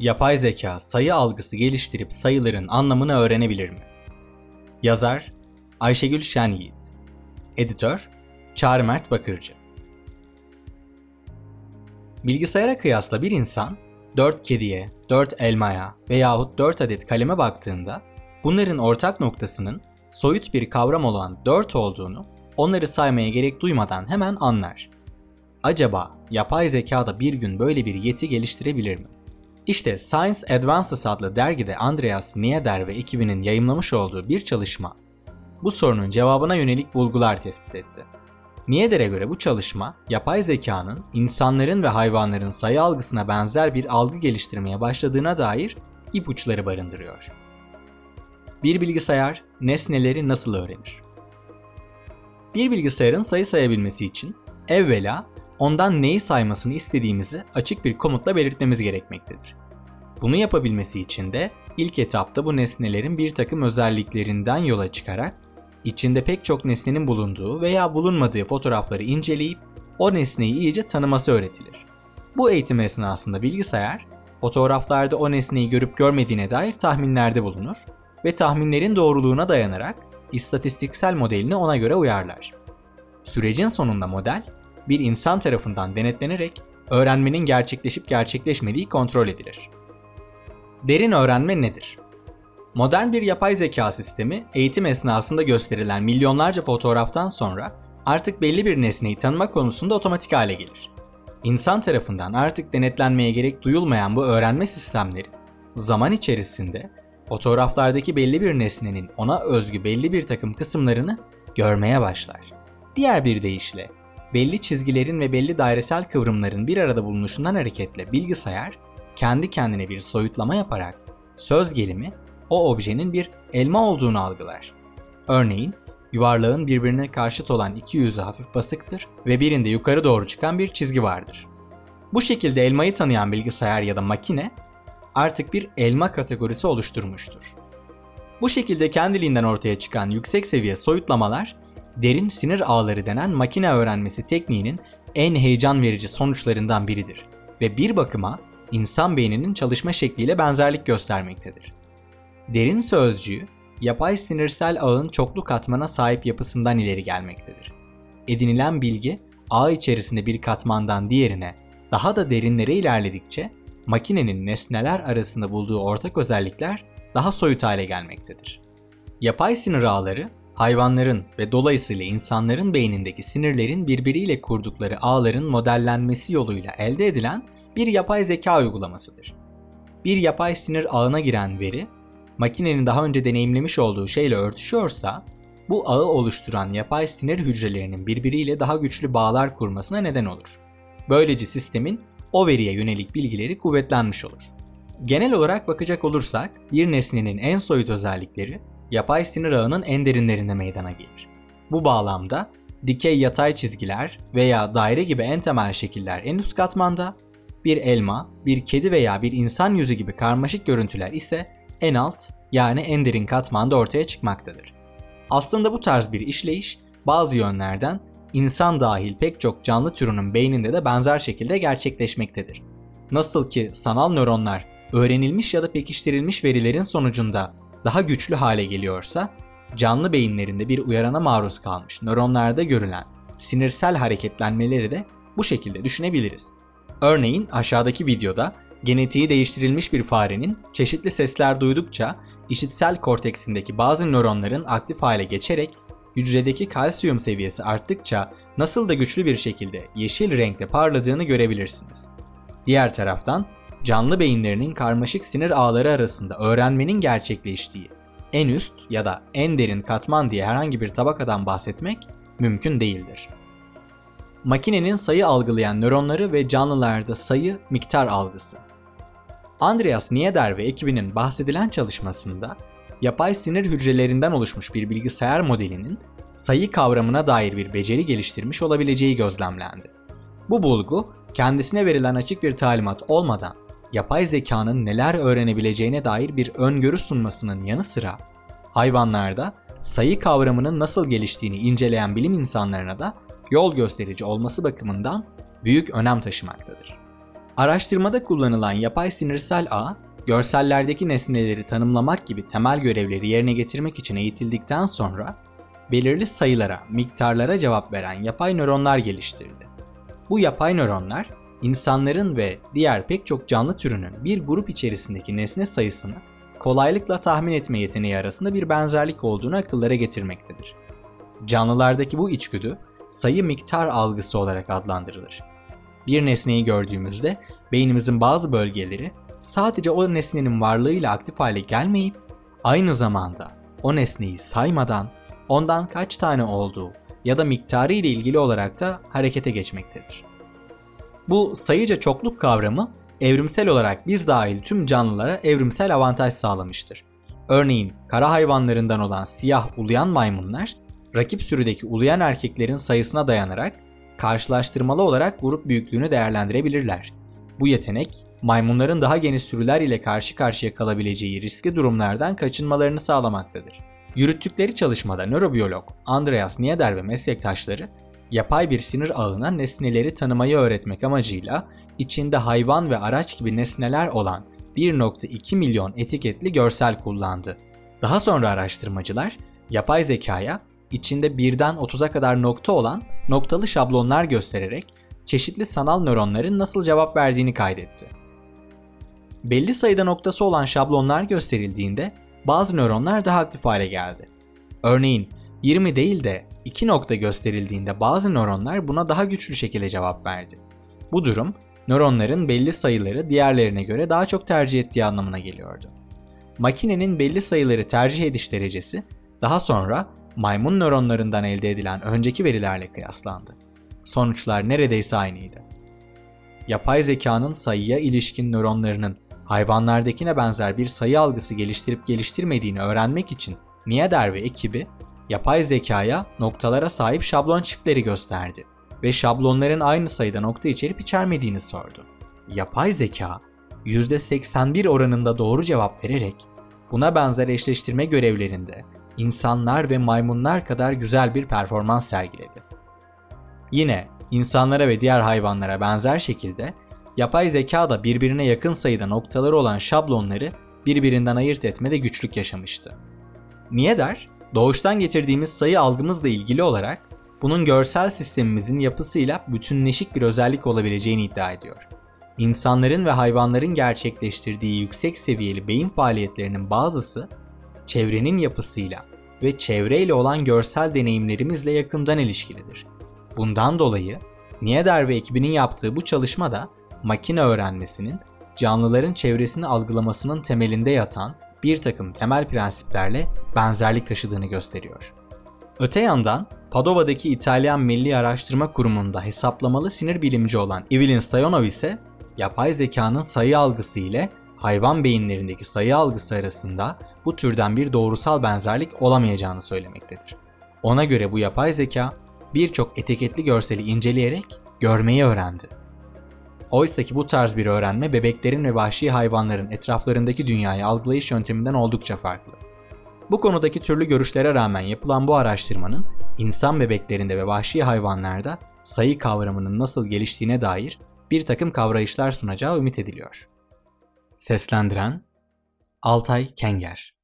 Yapay zeka sayı algısı geliştirip sayıların anlamını öğrenebilir mi? Yazar Ayşegül Şen Yiğit Editör Çağrı Mert Bakırcı Bilgisayara kıyasla bir insan 4 kediye, 4 elmaya veyahut 4 adet kaleme baktığında bunların ortak noktasının soyut bir kavram olan 4 olduğunu onları saymaya gerek duymadan hemen anlar. Acaba yapay zeka da bir gün böyle bir yeti geliştirebilir mi? İşte Science Advances adlı dergide Andreas Nieder ve ekibinin yayımlamış olduğu bir çalışma bu sorunun cevabına yönelik bulgular tespit etti. Nieder'e göre bu çalışma, yapay zekanın insanların ve hayvanların sayı algısına benzer bir algı geliştirmeye başladığına dair ipuçları barındırıyor. Bir bilgisayar nesneleri nasıl öğrenir? Bir bilgisayarın sayı sayabilmesi için evvela ondan neyi saymasını istediğimizi açık bir komutla belirtmemiz gerekmektedir. Bunu yapabilmesi için de ilk etapta bu nesnelerin bir takım özelliklerinden yola çıkarak içinde pek çok nesnenin bulunduğu veya bulunmadığı fotoğrafları inceleyip o nesneyi iyice tanıması öğretilir. Bu eğitim esnasında bilgisayar, fotoğraflarda o nesneyi görüp görmediğine dair tahminlerde bulunur ve tahminlerin doğruluğuna dayanarak istatistiksel modelini ona göre uyarlar. Sürecin sonunda model, bir insan tarafından denetlenerek öğrenmenin gerçekleşip gerçekleşmediği kontrol edilir. Derin öğrenme nedir? Modern bir yapay zeka sistemi eğitim esnasında gösterilen milyonlarca fotoğraftan sonra artık belli bir nesneyi tanıma konusunda otomatik hale gelir. İnsan tarafından artık denetlenmeye gerek duyulmayan bu öğrenme sistemleri zaman içerisinde fotoğraflardaki belli bir nesnenin ona özgü belli bir takım kısımlarını görmeye başlar. Diğer bir deyişle belli çizgilerin ve belli dairesel kıvrımların bir arada bulunuşundan hareketle bilgisayar kendi kendine bir soyutlama yaparak söz gelimi o objenin bir elma olduğunu algılar. Örneğin, yuvarlağın birbirine karşıt olan iki yüzü hafif basıktır ve birinde yukarı doğru çıkan bir çizgi vardır. Bu şekilde elmayı tanıyan bilgisayar ya da makine artık bir elma kategorisi oluşturmuştur. Bu şekilde kendiliğinden ortaya çıkan yüksek seviye soyutlamalar derin sinir ağları denen makine öğrenmesi tekniğinin en heyecan verici sonuçlarından biridir ve bir bakıma insan beyninin çalışma şekliyle benzerlik göstermektedir. Derin sözcüğü, yapay sinirsel ağın çoklu katmana sahip yapısından ileri gelmektedir. Edinilen bilgi, ağ içerisinde bir katmandan diğerine daha da derinlere ilerledikçe makinenin nesneler arasında bulduğu ortak özellikler daha soyut hale gelmektedir. Yapay sinir ağları, hayvanların ve dolayısıyla insanların beynindeki sinirlerin birbiriyle kurdukları ağların modellenmesi yoluyla elde edilen bir yapay zeka uygulamasıdır. Bir yapay sinir ağına giren veri, makinenin daha önce deneyimlemiş olduğu şeyle örtüşüyorsa, bu ağı oluşturan yapay sinir hücrelerinin birbiriyle daha güçlü bağlar kurmasına neden olur. Böylece sistemin o veriye yönelik bilgileri kuvvetlenmiş olur. Genel olarak bakacak olursak, bir nesnenin en soyut özellikleri yapay sinir ağının en derinlerinde meydana gelir. Bu bağlamda dikey yatay çizgiler veya daire gibi en temel şekiller en üst katmanda, bir elma, bir kedi veya bir insan yüzü gibi karmaşık görüntüler ise en alt yani en derin katmanda ortaya çıkmaktadır. Aslında bu tarz bir işleyiş bazı yönlerden insan dahil pek çok canlı türünün beyninde de benzer şekilde gerçekleşmektedir. Nasıl ki sanal nöronlar öğrenilmiş ya da pekiştirilmiş verilerin sonucunda daha güçlü hale geliyorsa, canlı beyinlerinde bir uyarana maruz kalmış nöronlarda görülen sinirsel hareketlenmeleri de bu şekilde düşünebiliriz. Örneğin aşağıdaki videoda genetiği değiştirilmiş bir farenin çeşitli sesler duydukça işitsel korteksindeki bazı nöronların aktif hale geçerek hücredeki kalsiyum seviyesi arttıkça nasıl da güçlü bir şekilde yeşil renkte parladığını görebilirsiniz. Diğer taraftan canlı beyinlerinin karmaşık sinir ağları arasında öğrenmenin gerçekleştiği en üst ya da en derin katman diye herhangi bir tabakadan bahsetmek mümkün değildir. Makinenin sayı algılayan nöronları ve canlılarda sayı miktar algısı. Andreas Nieder ve ekibinin bahsedilen çalışmasında yapay sinir hücrelerinden oluşmuş bir bilgisayar modelinin sayı kavramına dair bir beceri geliştirmiş olabileceği gözlemlendi. Bu bulgu kendisine verilen açık bir talimat olmadan yapay zekanın neler öğrenebileceğine dair bir öngörü sunmasının yanı sıra hayvanlarda sayı kavramının nasıl geliştiğini inceleyen bilim insanlarına da yol gösterici olması bakımından büyük önem taşımaktadır. Araştırmada kullanılan yapay sinirsel ağ, görsellerdeki nesneleri tanımlamak gibi temel görevleri yerine getirmek için eğitildikten sonra belirli sayılara, miktarlara cevap veren yapay nöronlar geliştirildi. Bu yapay nöronlar insanların ve diğer pek çok canlı türünün bir grup içerisindeki nesne sayısını kolaylıkla tahmin etme yeteneği arasında bir benzerlik olduğunu akıllara getirmektedir. Canlılardaki bu içgüdü sayı miktar algısı olarak adlandırılır. Bir nesneyi gördüğümüzde beynimizin bazı bölgeleri sadece o nesnenin varlığıyla aktif hale gelmeyip aynı zamanda o nesneyi saymadan ondan kaç tane olduğu ya da miktarı ile ilgili olarak da harekete geçmektedir. Bu sayıca çokluk kavramı evrimsel olarak biz dahil tüm canlılara evrimsel avantaj sağlamıştır. Örneğin kara hayvanlarından olan siyah uluyan maymunlar rakip sürüdeki uluyan erkeklerin sayısına dayanarak karşılaştırmalı olarak grup büyüklüğünü değerlendirebilirler. Bu yetenek maymunların daha geniş sürüler ile karşı karşıya kalabileceği riskli durumlardan kaçınmalarını sağlamaktadır. Yürüttükleri çalışmada nörobiyolog Andreas Nieder ve meslektaşları yapay bir sinir ağına nesneleri tanımayı öğretmek amacıyla içinde hayvan ve araç gibi nesneler olan 1.2 milyon etiketli görsel kullandı. Daha sonra araştırmacılar yapay zekaya içinde birden 30'a kadar nokta olan noktalı şablonlar göstererek çeşitli sanal nöronların nasıl cevap verdiğini kaydetti. Belli sayıda noktası olan şablonlar gösterildiğinde bazı nöronlar daha aktif hale geldi. Örneğin 20 değil de 2 nokta gösterildiğinde bazı nöronlar buna daha güçlü şekilde cevap verdi. Bu durum nöronların belli sayıları diğerlerine göre daha çok tercih ettiği anlamına geliyordu. Makinenin belli sayıları tercih ediş derecesi daha sonra maymun nöronlarından elde edilen önceki verilerle kıyaslandı. Sonuçlar neredeyse aynıydı. Yapay zekanın sayıya ilişkin nöronlarının hayvanlardakine benzer bir sayı algısı geliştirip geliştirmediğini öğrenmek için Nieder ve ekibi yapay zekaya noktalara sahip şablon çiftleri gösterdi ve şablonların aynı sayıda nokta içerip içermediğini sordu. Yapay zeka %81 oranında doğru cevap vererek buna benzer eşleştirme görevlerinde insanlar ve maymunlar kadar güzel bir performans sergiledi. Yine insanlara ve diğer hayvanlara benzer şekilde yapay zeka da birbirine yakın sayıda noktaları olan şablonları birbirinden ayırt etmede güçlük yaşamıştı. Niye der? Doğuştan getirdiğimiz sayı algımızla ilgili olarak bunun görsel sistemimizin yapısıyla bütünleşik bir özellik olabileceğini iddia ediyor. İnsanların ve hayvanların gerçekleştirdiği yüksek seviyeli beyin faaliyetlerinin bazısı çevrenin yapısıyla ve çevreyle olan görsel deneyimlerimizle yakından ilişkilidir. Bundan dolayı Nieder ve ekibinin yaptığı bu çalışma da makine öğrenmesinin canlıların çevresini algılamasının temelinde yatan bir takım temel prensiplerle benzerlik taşıdığını gösteriyor. Öte yandan Padova'daki İtalyan Milli Araştırma Kurumu'nda hesaplamalı sinir bilimci olan Evelyn Stoyanov ise yapay zekanın sayı algısı ile hayvan beyinlerindeki sayı algısı arasında bu türden bir doğrusal benzerlik olamayacağını söylemektedir. Ona göre bu yapay zeka birçok etiketli görseli inceleyerek görmeyi öğrendi. Oysa ki bu tarz bir öğrenme bebeklerin ve vahşi hayvanların etraflarındaki dünyayı algılayış yönteminden oldukça farklı. Bu konudaki türlü görüşlere rağmen yapılan bu araştırmanın insan bebeklerinde ve vahşi hayvanlarda sayı kavramının nasıl geliştiğine dair bir takım kavrayışlar sunacağı ümit ediliyor. Seslendiren Altay Kenger